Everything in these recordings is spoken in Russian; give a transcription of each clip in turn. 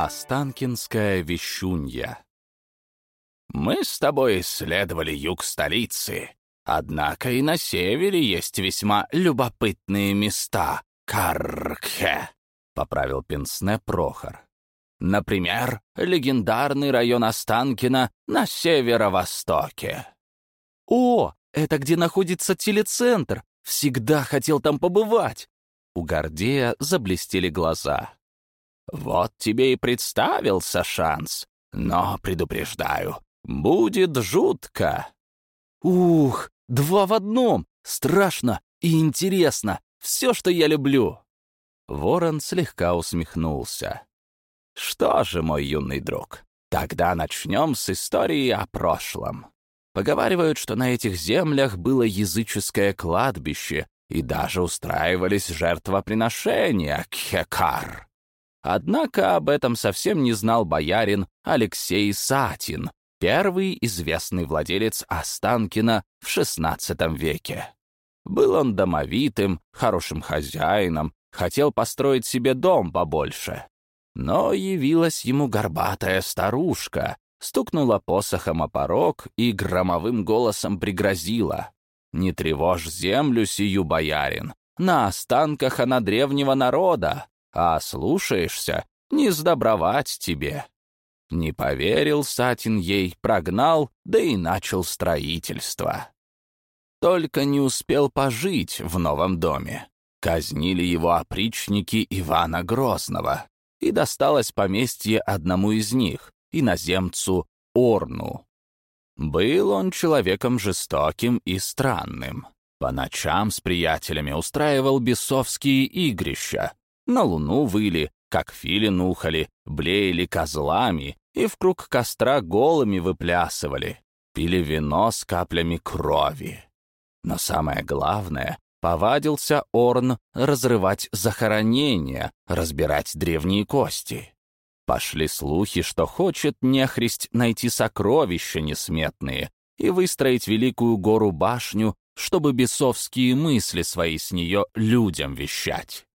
Останкинская вещунья Мы с тобой исследовали юг столицы, однако и на севере есть весьма любопытные места. Каркхе, поправил Пенсне Прохор. Например, легендарный район Останкина на северо-востоке. «О, это где находится телецентр! Всегда хотел там побывать!» У Гордея заблестели глаза. «Вот тебе и представился шанс. Но, предупреждаю, будет жутко». «Ух, два в одном! Страшно и интересно! Все, что я люблю!» Ворон слегка усмехнулся. «Что же, мой юный друг, тогда начнем с истории о прошлом. Поговаривают, что на этих землях было языческое кладбище, и даже устраивались жертвоприношения, кхекар. Однако об этом совсем не знал боярин Алексей Сатин, первый известный владелец Останкина в XVI веке. Был он домовитым, хорошим хозяином, хотел построить себе дом побольше. Но явилась ему горбатая старушка, стукнула посохом о порог и громовым голосом пригрозила. «Не тревожь землю сию, боярин, на останках она древнего народа, а слушаешься, не сдобровать тебе». Не поверил Сатин ей, прогнал, да и начал строительство. Только не успел пожить в новом доме. Казнили его опричники Ивана Грозного, и досталось поместье одному из них, иноземцу Орну. Был он человеком жестоким и странным. По ночам с приятелями устраивал бесовские игрища. На луну выли, как филин ухали, блеяли козлами и в круг костра голыми выплясывали, пили вино с каплями крови. Но самое главное, повадился Орн разрывать захоронения, разбирать древние кости. Пошли слухи, что хочет нехристь найти сокровища несметные и выстроить великую гору-башню, чтобы бесовские мысли свои с нее людям вещать.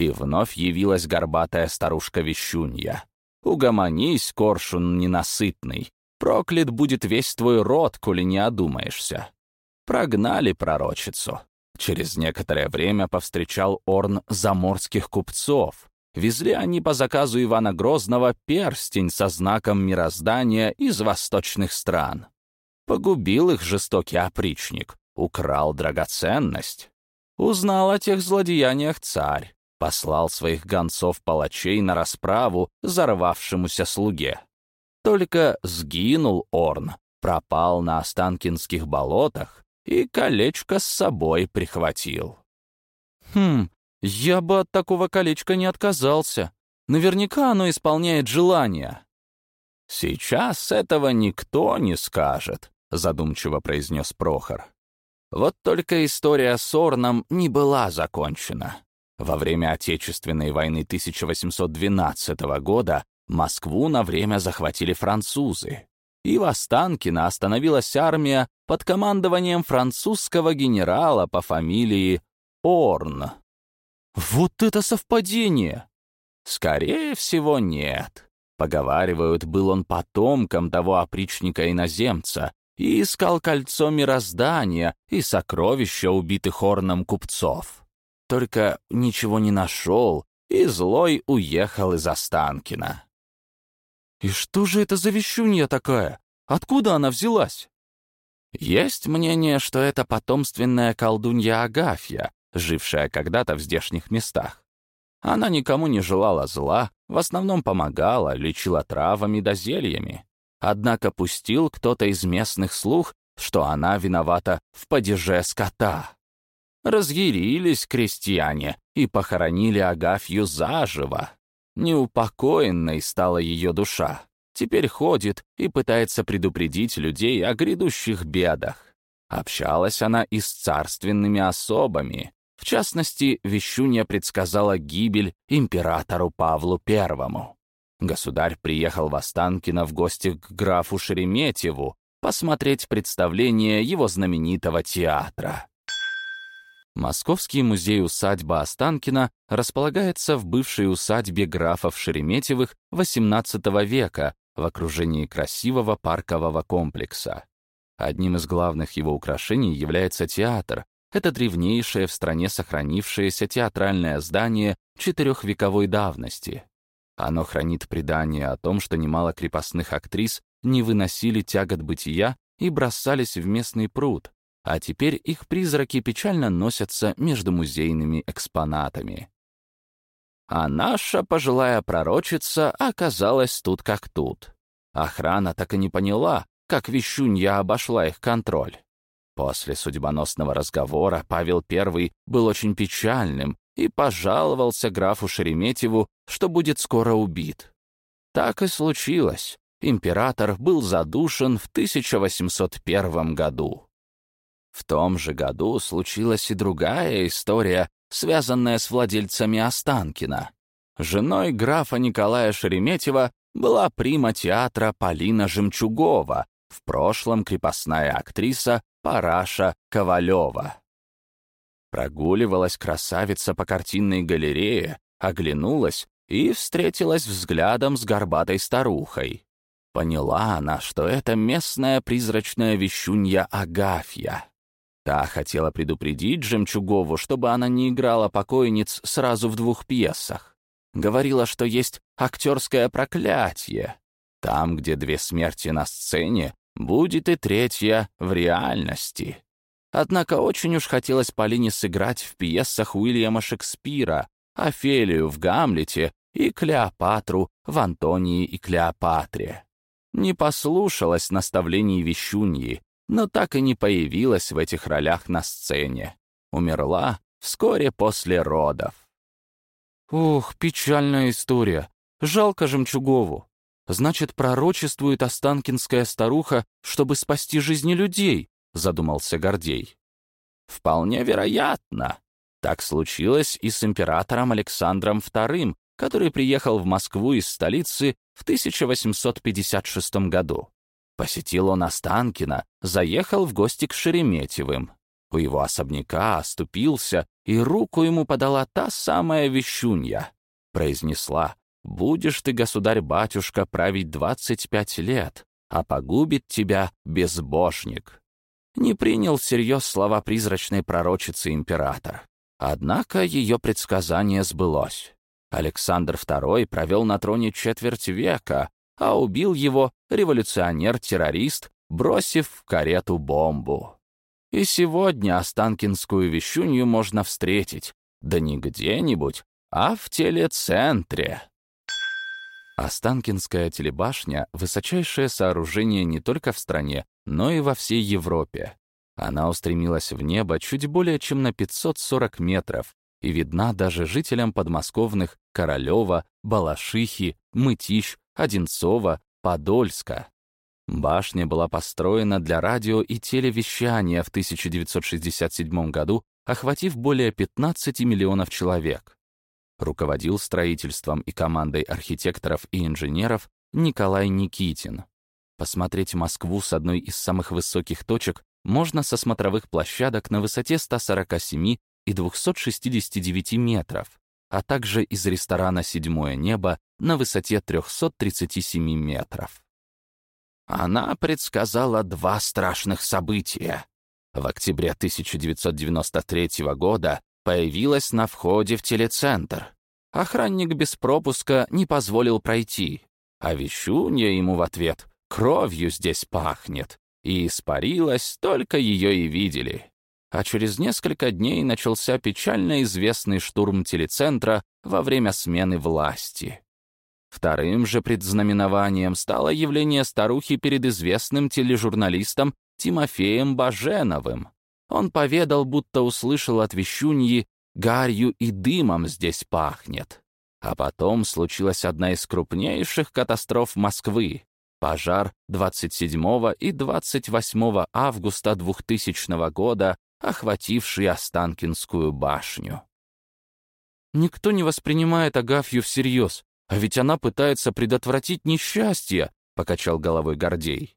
И вновь явилась горбатая старушка-вещунья. «Угомонись, коршун ненасытный, проклят будет весь твой род, коли не одумаешься». Прогнали пророчицу. Через некоторое время повстречал Орн заморских купцов, Везли они по заказу Ивана Грозного перстень со знаком мироздания из восточных стран. Погубил их жестокий опричник, украл драгоценность. Узнал о тех злодеяниях царь, послал своих гонцов-палачей на расправу зарвавшемуся слуге. Только сгинул Орн, пропал на Останкинских болотах и колечко с собой прихватил. «Хм, я бы от такого колечка не отказался. Наверняка оно исполняет желания. «Сейчас этого никто не скажет», — задумчиво произнес Прохор. Вот только история с Орном не была закончена. Во время Отечественной войны 1812 года Москву на время захватили французы. И в Останкино остановилась армия под командованием французского генерала по фамилии Орн. Вот это совпадение! Скорее всего, нет. Поговаривают, был он потомком того опричника-иноземца и искал кольцо мироздания и сокровища убитых орном купцов. Только ничего не нашел, и злой уехал из Останкина. «И что же это за вещунья такая? Откуда она взялась?» Есть мнение, что это потомственная колдунья Агафья, жившая когда-то в здешних местах. Она никому не желала зла, в основном помогала, лечила травами да зельями. Однако пустил кто-то из местных слух, что она виновата в падеже скота. Разъярились крестьяне и похоронили Агафью заживо. Неупокоенной стала ее душа. Теперь ходит и пытается предупредить людей о грядущих бедах. Общалась она и с царственными особами, в частности, Вещунья предсказала гибель императору Павлу Первому. Государь приехал в Останкино в гости к графу Шереметьеву посмотреть представление его знаменитого театра. Московский музей-усадьба Останкина располагается в бывшей усадьбе графов Шереметьевых XVIII века в окружении красивого паркового комплекса. Одним из главных его украшений является театр. Это древнейшее в стране сохранившееся театральное здание четырехвековой давности. Оно хранит предание о том, что немало крепостных актрис не выносили тягот бытия и бросались в местный пруд, а теперь их призраки печально носятся между музейными экспонатами. А наша пожилая пророчица оказалась тут как тут. Охрана так и не поняла, как Вещунья обошла их контроль. После судьбоносного разговора Павел I был очень печальным и пожаловался графу Шереметьеву, что будет скоро убит. Так и случилось. Император был задушен в 1801 году. В том же году случилась и другая история, связанная с владельцами Останкина. Женой графа Николая Шереметьева была прима театра Полина Жемчугова, в прошлом крепостная актриса Параша Ковалева. Прогуливалась красавица по картинной галерее, оглянулась и встретилась взглядом с горбатой старухой. Поняла она, что это местная призрачная вещунья Агафья. Та хотела предупредить Жемчугову, чтобы она не играла покойниц сразу в двух пьесах. Говорила, что есть актерское проклятие. Там, где две смерти на сцене, будет и третья в реальности. Однако очень уж хотелось Полине сыграть в пьесах Уильяма Шекспира, Офелию в «Гамлете» и Клеопатру в «Антонии и Клеопатре». Не послушалась наставлений Вещуньи, но так и не появилась в этих ролях на сцене. Умерла вскоре после родов. Ух, печальная история. Жалко Жемчугову. Значит, пророчествует Останкинская старуха, чтобы спасти жизни людей, задумался Гордей. Вполне вероятно. Так случилось и с императором Александром II, который приехал в Москву из столицы в 1856 году. Посетил он Останкина, заехал в гости к Шереметьевым. У его особняка оступился, и руку ему подала та самая вещунья. Произнесла Будешь ты, государь-батюшка, править двадцать пять лет, а погубит тебя безбожник». Не принял всерьез слова призрачной пророчицы император. Однако ее предсказание сбылось. Александр II провел на троне четверть века, а убил его революционер-террорист, бросив в карету бомбу. И сегодня Останкинскую вещунью можно встретить, да не где-нибудь, а в телецентре. Останкинская телебашня — высочайшее сооружение не только в стране, но и во всей Европе. Она устремилась в небо чуть более чем на 540 метров и видна даже жителям подмосковных Королева, Балашихи, Мытищ, Одинцова, Подольска. Башня была построена для радио и телевещания в 1967 году, охватив более 15 миллионов человек руководил строительством и командой архитекторов и инженеров Николай Никитин. Посмотреть Москву с одной из самых высоких точек можно со смотровых площадок на высоте 147 и 269 метров, а также из ресторана «Седьмое небо» на высоте 337 метров. Она предсказала два страшных события. В октябре 1993 года появилась на входе в телецентр. Охранник без пропуска не позволил пройти, а Вещунья ему в ответ «Кровью здесь пахнет», и испарилась, только ее и видели. А через несколько дней начался печально известный штурм телецентра во время смены власти. Вторым же предзнаменованием стало явление старухи перед известным тележурналистом Тимофеем Баженовым. Он поведал, будто услышал от Вещуньи «гарью и дымом здесь пахнет». А потом случилась одна из крупнейших катастроф Москвы — пожар 27 и 28 августа 2000 года, охвативший Останкинскую башню. «Никто не воспринимает Агафью всерьез, а ведь она пытается предотвратить несчастье», — покачал головой Гордей.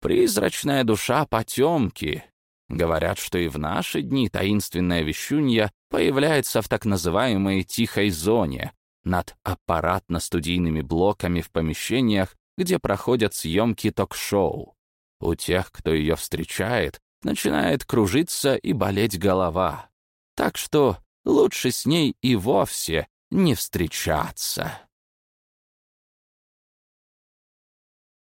«Призрачная душа потемки», Говорят, что и в наши дни таинственная вещунья появляется в так называемой «тихой зоне», над аппаратно-студийными блоками в помещениях, где проходят съемки ток-шоу. У тех, кто ее встречает, начинает кружиться и болеть голова. Так что лучше с ней и вовсе не встречаться.